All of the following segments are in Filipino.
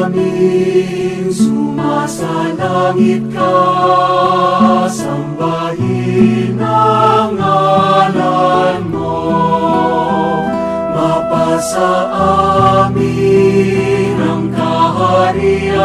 Namin, sumasalangit ka, sambahin ang mo. Mapasa amin ang kaharian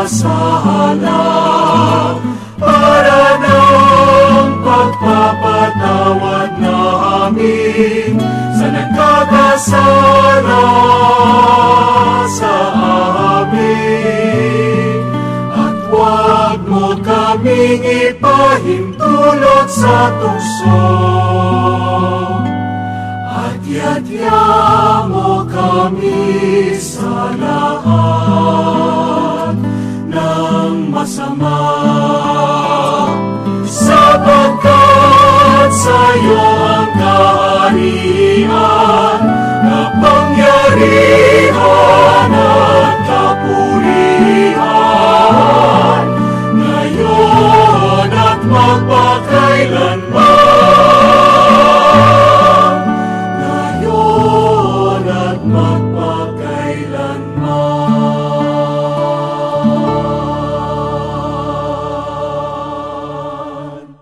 mga sala para ng pagpapatawad namin sa nagkakasala sa amin. At huwag mo kaming ipahintulot sa tukso. At yadya mo kami sa lahat Sapagkat sa'yo ang kaharian, kapangyarihan at kapurihan, ngayon at magpakailanman.